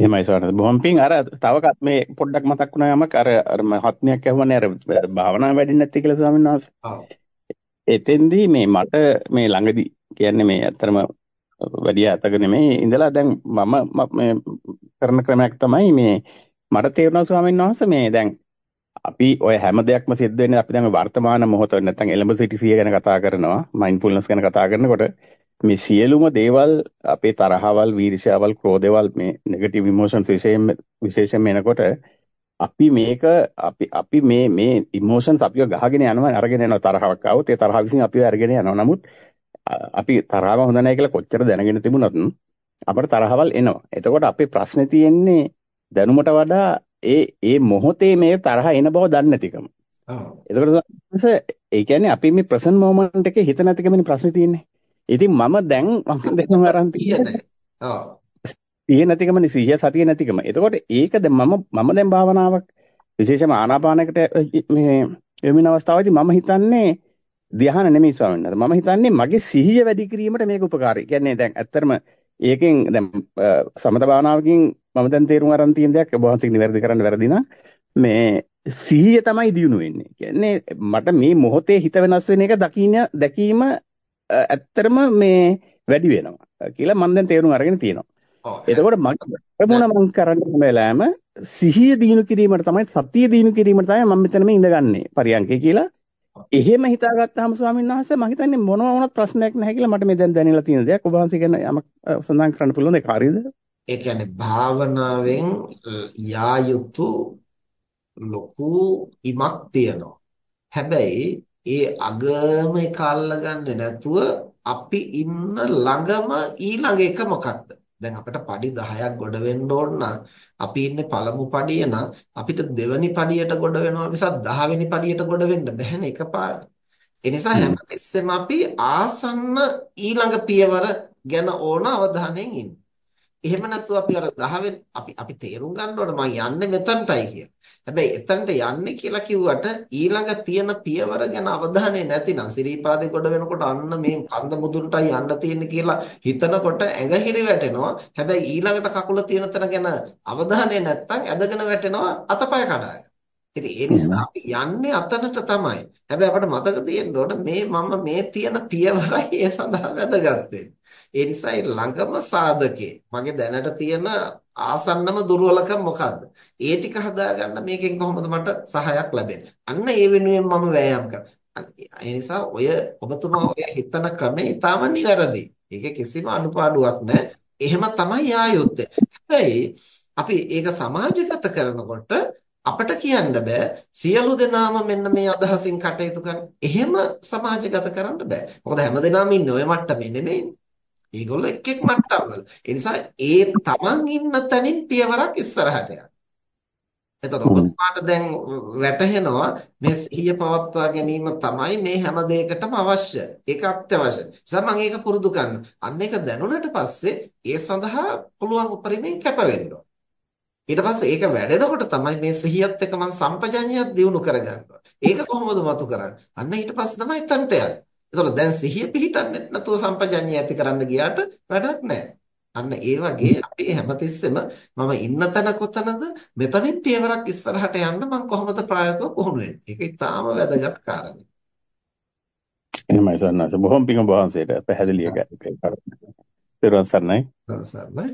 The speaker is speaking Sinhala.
එහෙමයි සවනස බොහොම පිං අර තව මේ පොඩ්ඩක් මතක් වුණා යමක් අර අර මහත්මියක් ඇහුවනේ අර භාවනාව වැඩින්නේ නැති කියලා ස්වාමීන් වහන්සේ. ඔව්. එතෙන්දී මේ මට මේ ළඟදී කියන්නේ මේ ඇත්තම වැඩි අතක නෙමෙයි ඉඳලා දැන් මම මේ කරන ක්‍රමයක් තමයි මේ මට තේරුණා ස්වාමීන් වහන්සේ මේ දැන් අපි ඔය හැම දෙයක්ම සිද්ධ වෙන්නේ අපි දැන් වර්තමාන මොහොත නැත්නම් එලඹ සිටි සිය ගැන කතා කරනවා මයින්ඩ්ෆුල්නස් ගැන කතා කරනකොට මේ සියලුම දේවල් අපේ තරහවල් වීර්ෂාවල් ක්‍රෝධවල් මේ නෙගටිව් ඉමෝෂන්ස් විශේෂයෙන් විශේෂයෙන් එනකොට අපි මේක අපි අපි මේ මේ ඉමෝෂන්ස් අපිව ගහගෙන යනවා අරගෙන යනවා තරහවක් ආවොත් ඒ තරහ විසින් අපිව අරගෙන යනවා. නමුත් අපි තරහව හොඳ නැහැ කියලා කොච්චර දැනගෙන තිබුණත් අපිට තරහවල් එනවා. එතකොට අපේ ප්‍රශ්නේ තියෙන්නේ දැනුමට වඩා ඒ ඒ මොහොතේ මේ තරහ එන බව දන්නේ නැතිකම. ඔව් එතකොට ඒ කියන්නේ අපි මේ ප්‍රසන්ට් මොමන්ට් එකේ හිත නැතිකමනේ ප්‍රශ්නේ තියෙන්නේ ඉතින් මම දැන් මම දැන් අරන් තියෙන්නේ. ඔව්. සිහිය නැතිකමනේ සිහිය සතිය නැතිකම. එතකොට ඒක දැන් මම මම දැන් භාවනාවක් විශේෂම ආනාපානයකට මේ යොමින අවස්ථාවේදී මම හිතන්නේ ධ්‍යාන නෙමෙයි ස්වාමීන් වහන්සේ. මම හිතන්නේ මගේ සිහිය වැඩි කිරීමට මේක උපකාරයි. කියන්නේ දැන් ඇත්තටම ඒකෙන් දැන් සමත භාවනාවකින් මම දැන් තේරුම් අරන් තියෙන දෙයක් ඔබ වහන්සේ නිවැරදි කරන්න වැරදි නම් මේ සිහිය තමයි දියුණු වෙන්නේ. කියන්නේ මට මේ මොහොතේ හිත වෙනස් වෙන එක දකින්න දැකීම ඇත්තටම මේ වැඩි වෙනවා කියලා මම දැන් තේරුම් අරගෙන තියෙනවා. එතකොට මගේ ප්‍රමුණ මම කරන්න වෙලාවෙම සිහිය දිනු කිරීමට තමයි සතිය දිනු කිරීමට තමයි මම මෙතන මේ ඉඳගන්නේ පරියන්කේ කියලා. එහෙම හිතාගත්තාම ස්වාමීන් වහන්සේ මම හිතන්නේ මොනවා වුණත් ප්‍රශ්නයක් නැහැ කියලා මට මේ දැන් දැනෙලා තියෙන දෙයක්. ඔබ වහන්සේ ගැන යමක් සඳහන් කරන්න පුළුවන් ඒක හරියද? ඒ කියන්නේ භාවනාවෙන් යා යුතු ලොකු ඉමක් තියෙනවා. හැබැයි ඒ අගම එක අල්ලගන්නේ නැතුව අපි ඉන්න ළඟම ඊළඟ එක මොකක්ද? දැන් අපිට පඩි 10ක් ගොඩ වෙන්න ඕන නම් අපි ඉන්නේ පළමු පඩිය නම් අපිට දෙවෙනි පඩියට ගොඩ වෙනවා මිසක් 10 වෙනි පඩියට ගොඩ වෙන්න බැහැනේ එකපාරට. ඒ නිසා හැමතිස්සෙම අපි ආසන්න ඊළඟ පියවර ගැන ඕන අවධානයෙන් ඉන්න. එහෙම නැතුව අපි අර 10 වෙනි අපි අපි තේරුම් ගන්න ඕන මම යන්නේ මෙතනටයි කියලා. හැබැයි එතනට යන්නේ කියලා කිව්වට ඊළඟ තියෙන පියවර ගැන අවධානය නැතිනම් සිරීපාදේ කොට වෙනකොට අන්න මේ කන්ද මුදුනටයි යන්න තියෙන්නේ කියලා හිතනකොට ඇඟ හිරි වැටෙනවා. හැබැයි ඊළඟට කකුල තියෙන තැන ගැන අවධානය නැත්තම් ඇදගෙන වැටෙනවා අතපය කඩාගෙන. ඉතින් ඒ නිසා යන්නේ අතනට තමයි. හැබැයි අපිට මතක තියෙන්න ඕන මේ මම මේ තියෙන පියවරයි ඒ සඳහා වැදගත් ඒ නිසා ළඟම සාධකේ මගේ දැනට තියෙන ආසන්නම දුර්වලකම් මොකද්ද? ඒ ටික හදාගන්න මේකෙන් කොහොමද මට සහයක් ලැබෙන්නේ? අන්න ඒ වෙනුවෙන් මම වෑයම් කරනවා. ඒ නිසා ඔය ඔබතුමා ඔය හිතන ක්‍රමය ඊටම නිවැරදි. ඒකේ කිසිම අඩුපාඩුවක් නැහැ. එහෙම තමයි ආයුත්තේ. හැබැයි අපි ඒක සමාජගත කරනකොට අපට කියන්න බෑ සියලු දෙනාම මෙන්න මේ අදහසින් කටයුතු කරන. එහෙම සමාජගත කරන්න බෑ. මොකද හැමදෙනාම ඉන්නේ ඔය මට්ටමේ නෙමෙයිනේ. ඒගොල්ලෝ එක් එක් මට්ටම්වල. ඒ නිසා ඒ තමන් ඉන්න තැනින් පියවරක් ඉස්සරහට යන්න. එතකොට ඔබතුමාට දැන් වැටහෙනවා මේ සිහිය පවත්වා ගැනීම තමයි මේ හැම දෙයකටම අවශ්‍ය. ඒක අත්‍යවශ්‍ය. නිසා මම ඒක පුරුදු කරනවා. අන්න ඒක දැනුණට පස්සේ ඒ සඳහා පුළුවන් උපරිමයෙන් කැප වෙන්න ඊට පස්සේ ඒක වැඩෙනකොට තමයි මේ සිහියත් එක්ක මම සම්පජඤ්ඤයත් දියුණු කරගන්නවා. ඒක කොහොමද මතු කරන්නේ? අන්න ඊට පස්සේ තමයි තන්ට යන්නේ. එතකොට දැන් සිහිය පිහිටන්නේ නැතුව සම්පජඤ්ඤය ඇති කරන්න ගියාට වැඩක් නැහැ. අන්න ඒ වගේ අපි හැමතිස්සෙම මම ඉන්න තැන කොතනද මෙතනින් පියවරක් ඉස්සරහට යන්න මම කොහොමද ප්‍රායෝගිකව පුහුණු වෙන්නේ. ඒක ඉතාම වැදගත් කාරණයක්. එහෙමයි සන්නස බොහොම පිං වහන්සේට පැහැදිලි එක. ඒක. පෙරවන් සර්ණයි. සර්ණයි.